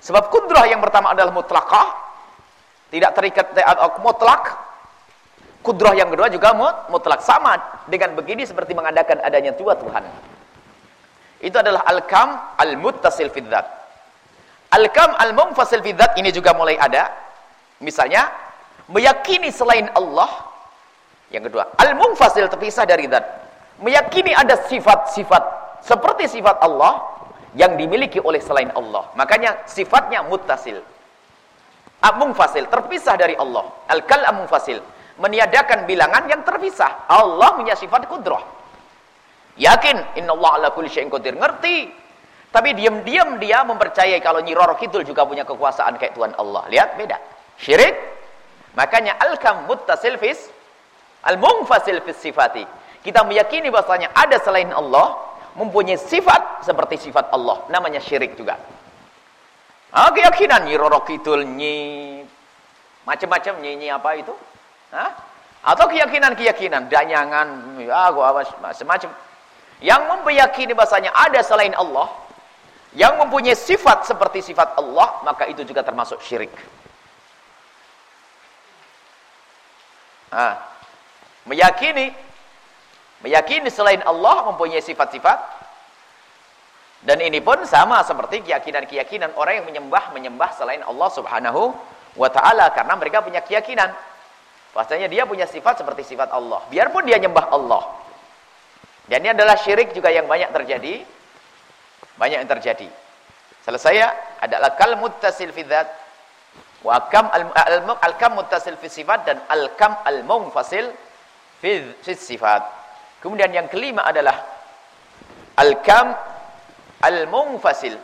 Sebab kudrah yang pertama adalah mutlakah, tidak terikat mutlak. Kudrah yang kedua juga mutlak sama dengan begini seperti mengadakan adanya dua Tuhan. Itu adalah al-kam al-muttasil fidzat. Al-kam al-munfasil fidzat ini juga mulai ada. Misalnya meyakini selain Allah yang kedua al-munfasil terpisah dari zat meyakini ada sifat-sifat seperti sifat Allah yang dimiliki oleh selain Allah makanya sifatnya muttasil munfasil terpisah dari Allah al-kal munfasil meniadakan bilangan yang terpisah Allah punya sifat kudrah yakin innallaha ala kulli syai'in qadir ngerti tapi diam-diam dia mempercayai kalau Nyi Roro Kidul juga punya kekuasaan kayak Tuhan Allah lihat beda syirik Makanya al-kam muttasil fis al-munfasil fis sifati. Kita meyakini bahwasanya ada selain Allah mempunyai sifat sifat seperti sifat Allah. Namanya syirik juga. Ah, keyakinan Nyi Roro Kidul, Nyi macam-macam Nyi, Nyi apa itu? Hah? Atau keyakinan-keyakinan, danyangan, ya gua semacam. Yang meyakini bahasanya ada selain Allah, yang mempunyai sifat seperti sifat Allah, maka itu juga termasuk syirik. Ah, meyakini meyakini selain Allah mempunyai sifat-sifat dan ini pun sama seperti keyakinan-keyakinan orang yang menyembah menyembah selain Allah Subhanahu wa taala karena mereka punya keyakinan bahwasanya dia punya sifat seperti sifat Allah. Biarpun dia nyembah Allah. Dan ini adalah syirik juga yang banyak terjadi. Banyak yang terjadi. Selesai ya. Adalah kal muttasil fi wa kam al kam muttasil fi sifat dan al kam al munfasil fi sifat. Kemudian yang kelima adalah al kam al munfasil.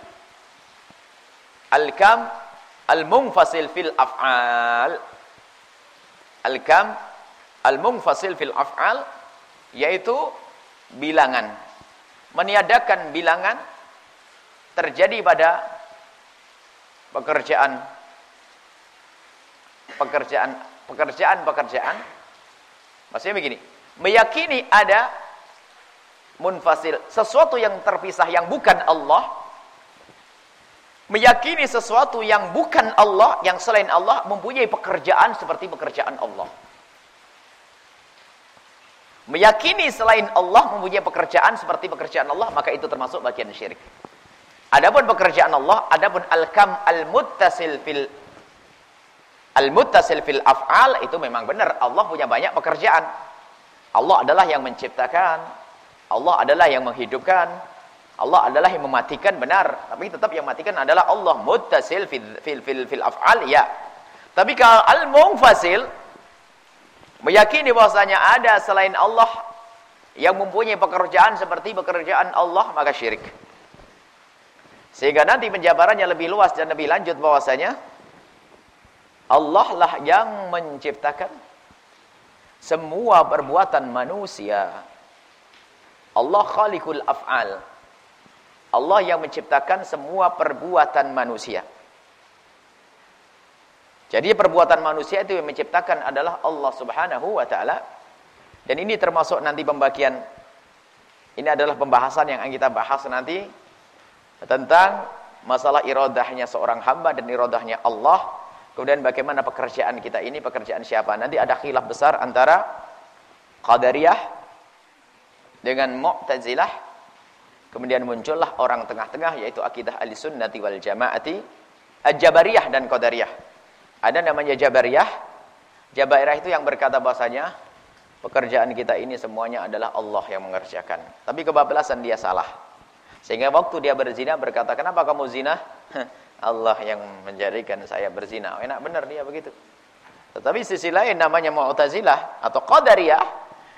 Al kam al munfasil fil af'al al kam al munfasil fil af'al yaitu bilangan. Meniadakan bilangan terjadi pada pekerjaan pekerjaan pekerjaan pekerjaan maksudnya begini meyakini ada munfasil sesuatu yang terpisah yang bukan Allah meyakini sesuatu yang bukan Allah yang selain Allah mempunyai pekerjaan seperti pekerjaan Allah meyakini selain Allah mempunyai pekerjaan seperti pekerjaan Allah maka itu termasuk bagian syirik adapun pekerjaan Allah adapun al-kam al-muttasil fil Al-muttasil fil af'al itu memang benar. Allah punya banyak pekerjaan. Allah adalah yang menciptakan. Allah adalah yang menghidupkan. Allah adalah yang mematikan benar. Tapi tetap yang matikan adalah Allah. Muttasil fil fil fil, fil af'al ya. Tapi kalau al-munfasil meyakini bahwasanya ada selain Allah yang mempunyai pekerjaan seperti pekerjaan Allah maka syirik. Sehingga nanti penjabarannya lebih luas dan lebih lanjut bahwasanya Allah lah yang menciptakan semua perbuatan manusia. Allah khaliqul af'al. Allah yang menciptakan semua perbuatan manusia. Jadi perbuatan manusia itu yang menciptakan adalah Allah Subhanahu wa taala. Dan ini termasuk nanti pembagian ini adalah pembahasan yang kita bahas nanti tentang masalah iradahnya seorang hamba dan iradahnya Allah Kemudian bagaimana pekerjaan kita ini, pekerjaan siapa? Nanti ada khilaf besar antara Qadariyah dengan Mu'tazilah. Kemudian muncullah orang tengah-tengah yaitu akidah Ahlussunnati wal Jamaati, Al-Jabariyah dan Qadariyah. Ada namanya Jabariyah. Jabariyah itu yang berkata bahasanya pekerjaan kita ini semuanya adalah Allah yang mengerjakan. Tapi kebablasan dia salah. Sehingga waktu dia berzina berkata, "Kenapa kamu zina?" Allah yang menjadikan saya berzina. Enak benar dia begitu. Tetapi sisi lain namanya Mu'tazilah atau Qadariyah,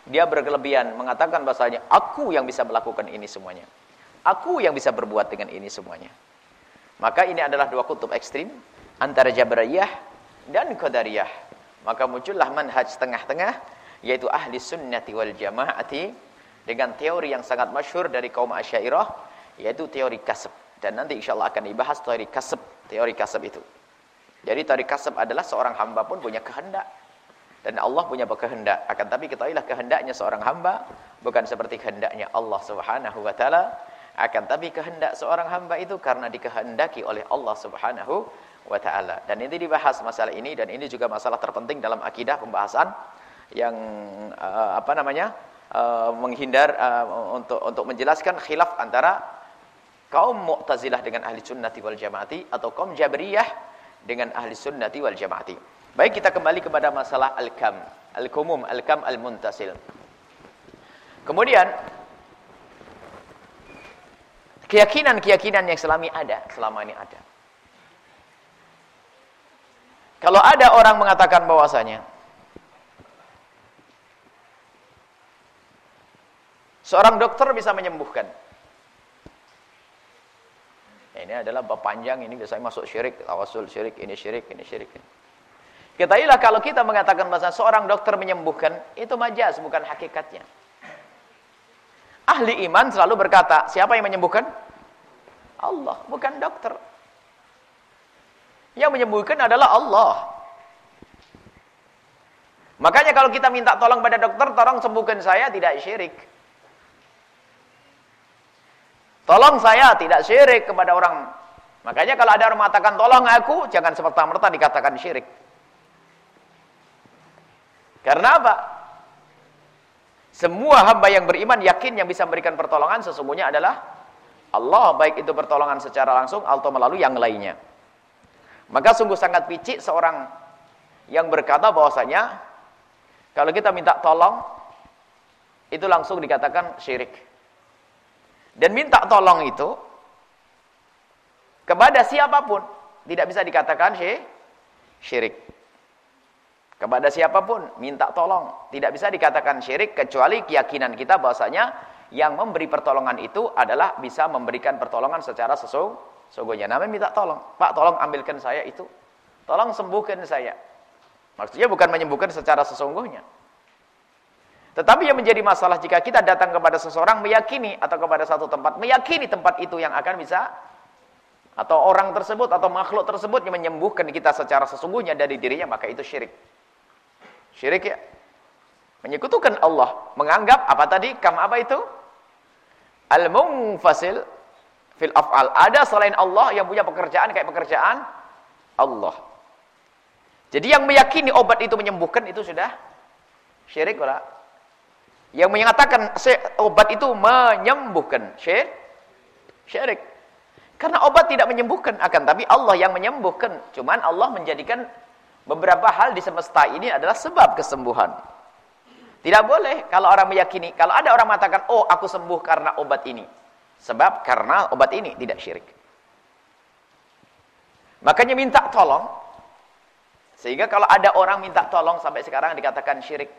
dia berkelebihan mengatakan bahasanya aku yang bisa melakukan ini semuanya. Aku yang bisa berbuat dengan ini semuanya. Maka ini adalah dua kutub ekstrim antara Jabariyah dan Qadariyah. Maka muncullah manhaj tengah-tengah yaitu ahli sunnati wal jamaati dengan teori yang sangat masyhur dari kaum Asy'ariyah yaitu teori kasab. Dan nanti insya Allah akan dibahas teori kasab, teori kasab itu. Jadi teori kasab adalah seorang hamba pun punya kehendak. Dan Allah punya kehendak. Akan tapi ketahuilah kehendaknya seorang hamba bukan seperti kehendaknya Allah Subhanahu wa taala. Akan tapi kehendak seorang hamba itu karena dikehendaki oleh Allah Subhanahu wa taala. Dan ini dibahas masalah ini dan ini juga masalah terpenting dalam akidah pembahasan yang uh, apa namanya? Uh, menghindar uh, untuk untuk menjelaskan khilaf antara kaum Mu'tazilah dengan ahli sunnati wal jamaati atau kaum Jabriyah dengan ahli sunnati wal jamaati. Baik kita kembali kepada masalah al-kam, al-kumum, al-kam al-muntasil. Kemudian keyakinan-keyakinan yang selama ini ada, selama ini ada. Kalau ada orang mengatakan bahwasanya seorang dokter bisa menyembuhkan ini adalah bab panjang, ini biasanya masuk syirik, tawasul syirik, ini syirik, ini syirik. Ketahuilah kalau kita mengatakan bahasa seorang dokter menyembuhkan, itu majaz, bukan hakikatnya. Ahli iman selalu berkata, siapa yang menyembuhkan? Allah, bukan dokter. Yang menyembuhkan adalah Allah. Makanya kalau kita minta tolong pada dokter, tolong sembuhkan saya, tidak syirik. Tolong saya, tidak syirik kepada orang. Makanya kalau ada orang mengatakan, tolong aku, jangan semerta-merta dikatakan syirik. Karena apa? Semua hamba yang beriman yakin yang bisa memberikan pertolongan sesungguhnya adalah Allah, baik itu pertolongan secara langsung atau melalui yang lainnya. Maka sungguh sangat picik seorang yang berkata bahwasanya kalau kita minta tolong, itu langsung dikatakan syirik. Dan minta tolong itu, kepada siapa pun, tidak bisa dikatakan syirik. Kepada siapa pun, minta tolong. Tidak bisa dikatakan syirik, kecuali keyakinan kita bahwasanya yang memberi pertolongan itu adalah bisa memberikan pertolongan secara sesungguhnya. Namanya minta tolong. Pak, tolong ambilkan saya itu. Tolong sembuhkan saya. Maksudnya bukan menyembuhkan secara sesungguhnya. Tetapi yang menjadi masalah jika kita datang kepada seseorang meyakini atau kepada satu tempat, meyakini tempat itu yang akan bisa atau orang tersebut atau makhluk tersebut yang menyembuhkan kita secara sesungguhnya dari dirinya, maka itu syirik. Syirik ya. Menyekutukan Allah, menganggap apa tadi? Kam apa itu? Al-munfasil fil af'al. Ada selain Allah yang punya pekerjaan kayak pekerjaan Allah. Jadi yang meyakini obat itu menyembuhkan itu sudah syirik pula. Yang menyatakan obat itu menyembuhkan syirik. Syirik. Karena obat tidak menyembuhkan akan tapi Allah yang menyembuhkan. Cuman Allah menjadikan beberapa hal di semesta ini adalah sebab kesembuhan. Tidak boleh kalau orang meyakini, kalau ada orang mengatakan, "Oh, aku sembuh karena obat ini." Sebab karena obat ini tidak syirik. Makanya minta tolong sehingga kalau ada orang minta tolong sampai sekarang dikatakan syirik.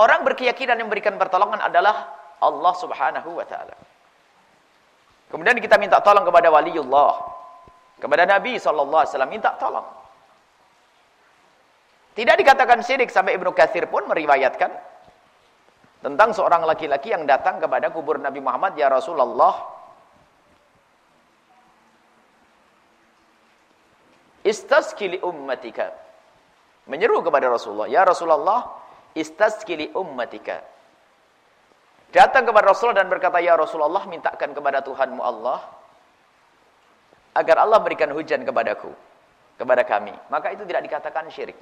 Orang berkeyakinan yang memberikan pertolongan adalah Allah Subhanahu wa taala. Kemudian kita minta tolong kepada waliullah, kepada Nabi wasallam minta tolong. Tidak dikatakan syirik sampai Ibnu Katsir pun meriwayatkan tentang seorang laki-laki yang datang kepada kubur Nabi Muhammad ya Rasulullah Istasqili ummatika. Menyeru kepada Rasulullah, "Ya Rasulullah, istasqili ummatika." Datang kepada Rasulullah dan berkata, "Ya Rasulullah, mintakan kepada Tuhanmu Allah agar Allah berikan hujan kepadaku, kepada kami." Maka itu tidak dikatakan syirik.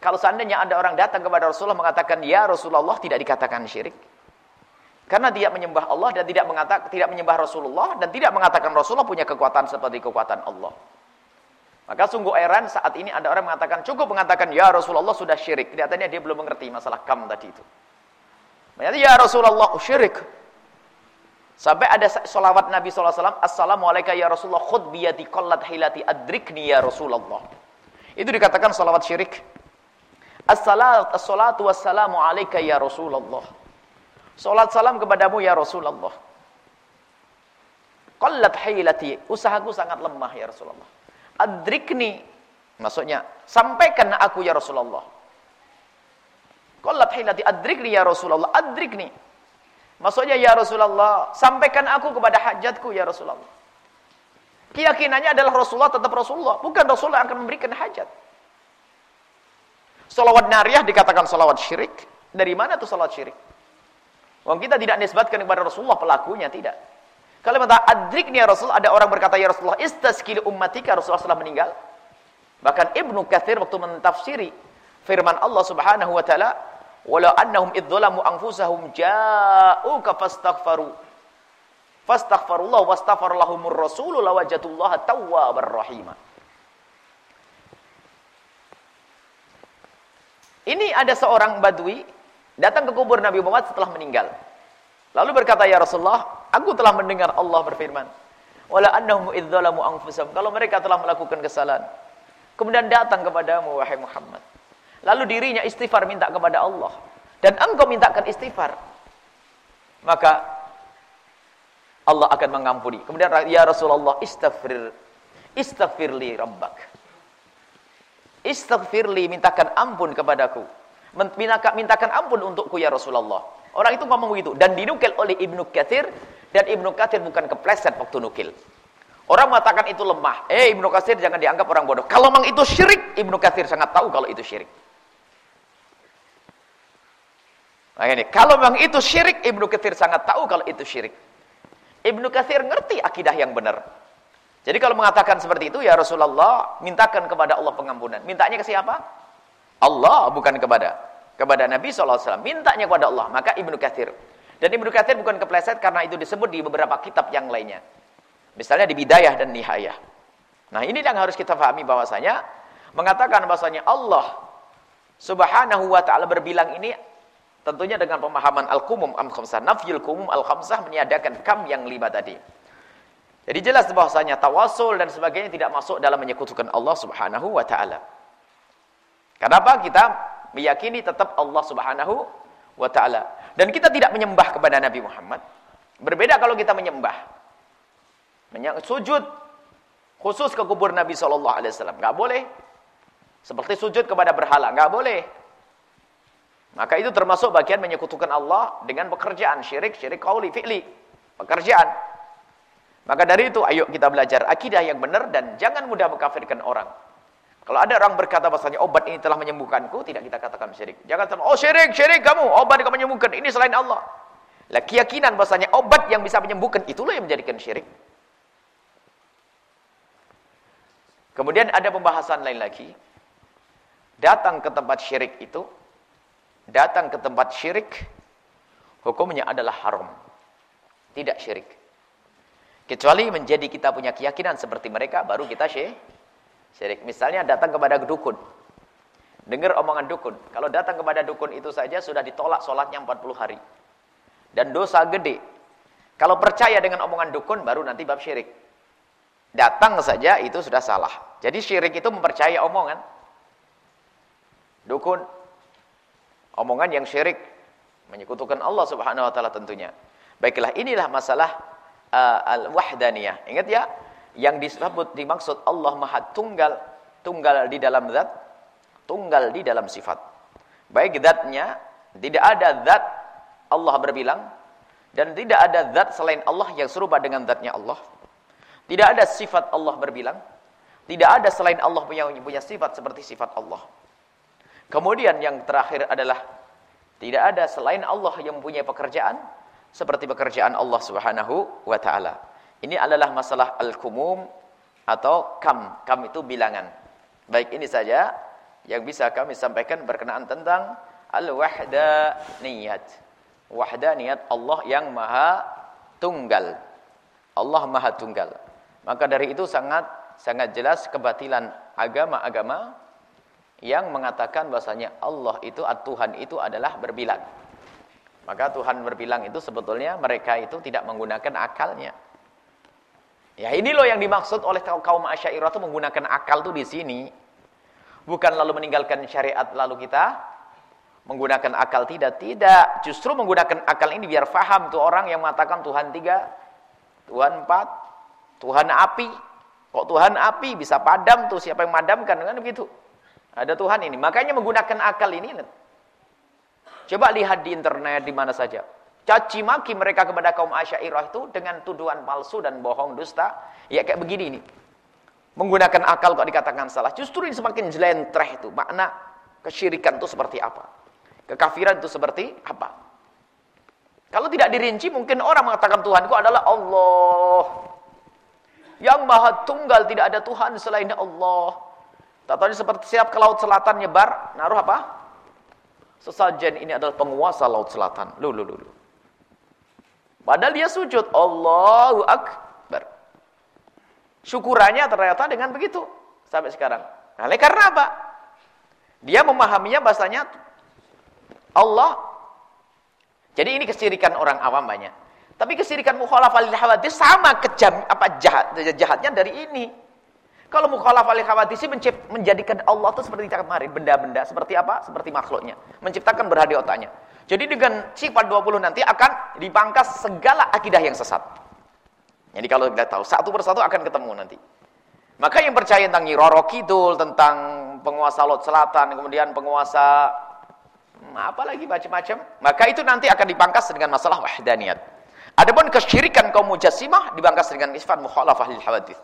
Kalau seandainya ada orang datang kepada Rasulullah mengatakan, "Ya Rasulullah," tidak dikatakan syirik. Karena tidak menyembah Allah dan tidak mengatakan tidak menyembah Rasulullah dan tidak mengatakan Rasulullah punya kekuatan seperti kekuatan Allah. Maka sungguh heran saat ini ada orang mengatakan cukup mengatakan ya Rasulullah sudah syirik. Kelihatannya dia belum mengerti masalah kam tadi itu. Ternyata ya Rasulullah oh, syirik. Sampai ada solawat Nabi SAW, Assalamualaikum ya Rasulullah, khud biyati qallat hilati adrikni ya Rasulullah. Itu dikatakan solawat syirik. Assalatu wassalamu alaika ya Rasulullah. Salat salam kepadamu ya Rasulullah. Qallat hilati, usahaku sangat lemah ya Rasulullah. Adrikni maksudnya sampaikan aku ya Rasulullah. Qallat hilati adrikni ya Rasulullah adrikni. Maksudnya ya Rasulullah sampaikan aku kepada hajatku ya Rasulullah. Keyakinannya adalah Rasulullah tetap Rasulullah bukan Rasulullah akan memberikan hajat salawat nariyah dikatakan salawat syirik dari mana tuh salawat syirik Wong kita tidak nisbatkan kepada Rasulullah pelakunya tidak kalau kata adrikni ya Rasul, ada orang berkata ya Rasulullah, istaskil ummatika Rasulullah telah meninggal. Bahkan Ibnu Katsir waktu mentafsiri firman Allah Subhanahu wa taala, "Walau annahum idzalamu anfusahum ja'uka fastaghfaru fastaghfarullah wastaghfar lahumur rasulu lawajatullaha tawwabar rahima." Ini ada seorang badui datang ke kubur Nabi Muhammad setelah meninggal. Lalu berkata, "Ya Rasulullah, aku telah mendengar Allah berfirman, "Wala annahum idzalamu anfusahum." Kalau mereka telah melakukan kesalahan, kemudian datang kepadamu wahai Muhammad. Lalu dirinya istighfar minta kepada Allah dan engkau mintakan istighfar. Maka Allah akan mengampuni. Kemudian ya Rasulullah istighfir istighfirli rabbak. Istighfirli mintakan ampun kepadaku. Mintakan ampun untukku ya Rasulullah. Orang itu ngomong begitu dan dinukil oleh Ibnu Katsir dan Ibnu Katsir bukan kepleset waktu nukil. Orang mengatakan itu lemah. Eh Ibnu Katsir jangan dianggap orang bodoh. Kalau memang itu syirik, Ibnu Katsir sangat tahu kalau itu syirik. Nah ini, kalau memang itu syirik, Ibnu Katsir sangat tahu kalau itu syirik. Ibnu Katsir ngerti akidah yang benar. Jadi kalau mengatakan seperti itu, ya Rasulullah, mintakan kepada Allah pengampunan. Mintanya ke siapa? Allah, bukan kepada kepada Nabi SAW. Mintanya kepada Allah. Maka Ibnu Kathir. Dan Ibnu Kathir bukan kepleset karena itu disebut di beberapa kitab yang lainnya. Misalnya di Bidayah dan Nihayah. Nah ini yang harus kita pahami bahwasanya mengatakan bahwasanya Allah Subhanahu wa taala berbilang ini tentunya dengan pemahaman al-kumum am khamsah nafyul kumum al-khamsah meniadakan kam yang lima tadi. Jadi jelas bahwasanya tawasul dan sebagainya tidak masuk dalam menyekutukan Allah Subhanahu wa taala. Kenapa kita meyakini tetap Allah Subhanahu wa taala. Dan kita tidak menyembah kepada Nabi Muhammad. Berbeda kalau kita menyembah. sujud khusus ke kubur Nabi sallallahu alaihi wasallam, enggak boleh. Seperti sujud kepada berhala, enggak boleh. Maka itu termasuk bagian menyekutukan Allah dengan pekerjaan syirik, syirik qauli, fi'li. Pekerjaan. Maka dari itu ayo kita belajar akidah yang benar dan jangan mudah mengkafirkan orang. Kalau ada orang berkata bahasanya obat ini telah menyembuhkanku, tidak kita katakan syirik. Jangan sama, oh syirik, syirik kamu, obat yang menyembuhkan, ini selain Allah. Lah keyakinan bahasanya obat yang bisa menyembuhkan, itulah yang menjadikan syirik. Kemudian ada pembahasan lain lagi. Datang ke tempat syirik itu, datang ke tempat syirik, hukumnya adalah haram. Tidak syirik. Kecuali menjadi kita punya keyakinan seperti mereka, baru kita syirik. Misalnya datang kepada dukun. Dengar omongan dukun. Kalau datang kepada dukun itu saja sudah ditolak sholatnya 40 hari. Dan dosa gede. Kalau percaya dengan omongan dukun baru nanti bab syirik. Datang saja itu sudah salah. Jadi syirik itu mempercayai omongan. Dukun. Omongan yang syirik. Menyekutukan Allah subhanahu wa ta'ala tentunya. Baiklah inilah masalah uh, al-wahdaniyah. Ingat ya yang disebut dimaksud Allah Maha Tunggal, tunggal di dalam zat, tunggal di dalam sifat. Baik zatnya, tidak ada zat Allah berbilang dan tidak ada zat selain Allah yang serupa dengan zatnya Allah. Tidak ada sifat Allah berbilang, tidak ada selain Allah punya punya sifat seperti sifat Allah. Kemudian yang terakhir adalah tidak ada selain Allah yang mempunyai pekerjaan seperti pekerjaan Allah Subhanahu wa taala. Ini adalah masalah al-kumum atau kam. Kam itu bilangan. Baik ini saja yang bisa kami sampaikan berkenaan tentang al-wahdaniyat. Wahdaniyat Allah yang maha tunggal. Allah maha tunggal. Maka dari itu sangat sangat jelas kebatilan agama-agama yang mengatakan bahasanya Allah itu Tuhan itu adalah berbilang. Maka Tuhan berbilang itu sebetulnya mereka itu tidak menggunakan akalnya. Ya ini loh yang dimaksud oleh kaum Asy'ariyah itu menggunakan akal tuh di sini. Bukan lalu meninggalkan syariat lalu kita menggunakan akal tidak, tidak. Justru menggunakan akal ini biar faham tuh orang yang mengatakan Tuhan tiga, Tuhan empat, Tuhan api. Kok Tuhan api bisa padam tuh siapa yang madamkan kan begitu. Ada Tuhan ini. Makanya menggunakan akal ini. Coba lihat di internet di mana saja caci maki mereka kepada kaum Asy'ariyah itu dengan tuduhan palsu dan bohong dusta. Ya kayak begini ini. Menggunakan akal kok dikatakan salah. Justru ini semakin jelentreh itu. Makna kesyirikan itu seperti apa? Kekafiran itu seperti apa? Kalau tidak dirinci mungkin orang mengatakan Tuhanku adalah Allah. Yang maha tunggal tidak ada Tuhan selain Allah. Tahu seperti siap ke laut selatan nyebar, naruh apa? Sesajen ini adalah penguasa laut selatan. Lu, lu, lu, lu. Padahal dia sujud. Allahu Akbar. Syukurannya ternyata dengan begitu. Sampai sekarang. Nah, karena apa? Dia memahaminya bahasanya Allah. Jadi ini kesirikan orang awam banyak. Tapi kesirikan mukhalafah lil hawadis sama kejam apa jahat jahatnya dari ini. Kalau mukhalafah lil hawadis menjadikan Allah itu seperti kemarin benda-benda seperti apa? Seperti makhluknya, menciptakan berhadi otaknya. Jadi dengan sifat 20 nanti akan dipangkas segala akidah yang sesat. Jadi kalau kita tahu, satu persatu akan ketemu nanti. Maka yang percaya tentang Nyi Roro Kidul, tentang penguasa Laut Selatan, kemudian penguasa apalagi macam-macam. Maka itu nanti akan dipangkas dengan masalah wahdaniyat. Adapun kesyirikan kaum mujassimah dipangkas dengan sifat mukhalafah lil hawadith.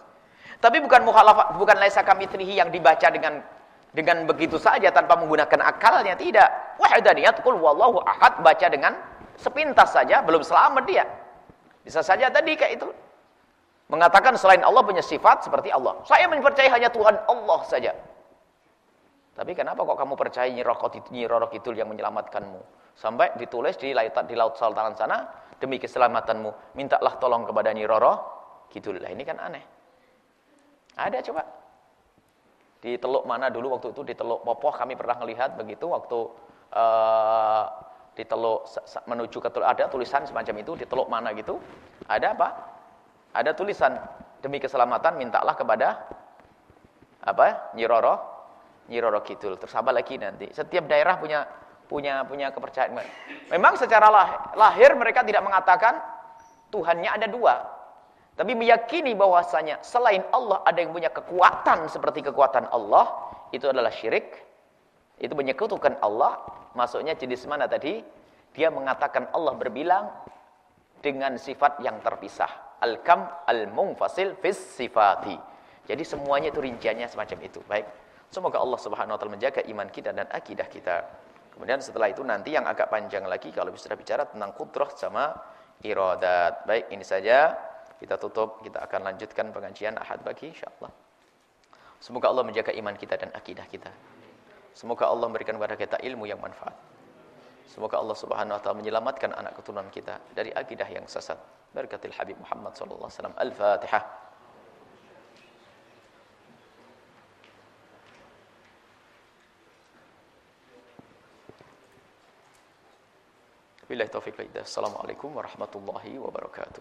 Tapi bukan mukhalafah, bukan laisa kamitslihi yang dibaca dengan dengan begitu saja tanpa menggunakan akalnya tidak. Wahdaniyat qul wallahu ahad baca dengan sepintas saja belum selamat dia. Bisa saja tadi kayak itu. Mengatakan selain Allah punya sifat seperti Allah. Saya mempercayai hanya Tuhan Allah saja. Tapi kenapa kok kamu percaya Nyi Roro Kidul yang menyelamatkanmu? Sampai ditulis di laut, di laut Sultan sana, demi keselamatanmu, mintalah tolong kepada Nyi Roro Kidul. Lah ini kan aneh. Ada coba. Di teluk mana dulu waktu itu di teluk Popoh kami pernah melihat begitu waktu uh, di teluk menuju ke teluk ada tulisan semacam itu di teluk mana gitu. Ada apa? Ada tulisan demi keselamatan mintalah kepada apa? Nyi Roro Nyi Roro Kidul. Terus apa lagi nanti? Setiap daerah punya punya punya kepercayaan. Memang secara lahir mereka tidak mengatakan Tuhannya ada dua. Tapi meyakini bahwasanya selain Allah ada yang punya kekuatan seperti kekuatan Allah, itu adalah syirik. Itu menyekutukan Allah. Masuknya jenis mana tadi? Dia mengatakan Allah berbilang dengan sifat yang terpisah. Al-kam al-munfasil fis sifati. Jadi semuanya itu rinciannya semacam itu. Baik. Semoga Allah Subhanahu wa taala menjaga iman kita dan akidah kita. Kemudian setelah itu nanti yang agak panjang lagi kalau bisa bicara tentang kudrah sama iradat. Baik, ini saja kita tutup, kita akan lanjutkan pengajian Ahad bagi insyaallah. Semoga Allah menjaga iman kita dan akidah kita. Semoga Allah memberikan kepada kita ilmu yang manfaat. Semoga Allah Subhanahu wa taala menyelamatkan anak keturunan kita dari akidah yang sesat. Berkatil Habib Muhammad sallallahu alaihi wasallam. Al-Fatihah. Billahi taufiq Assalamualaikum warahmatullahi wabarakatuh.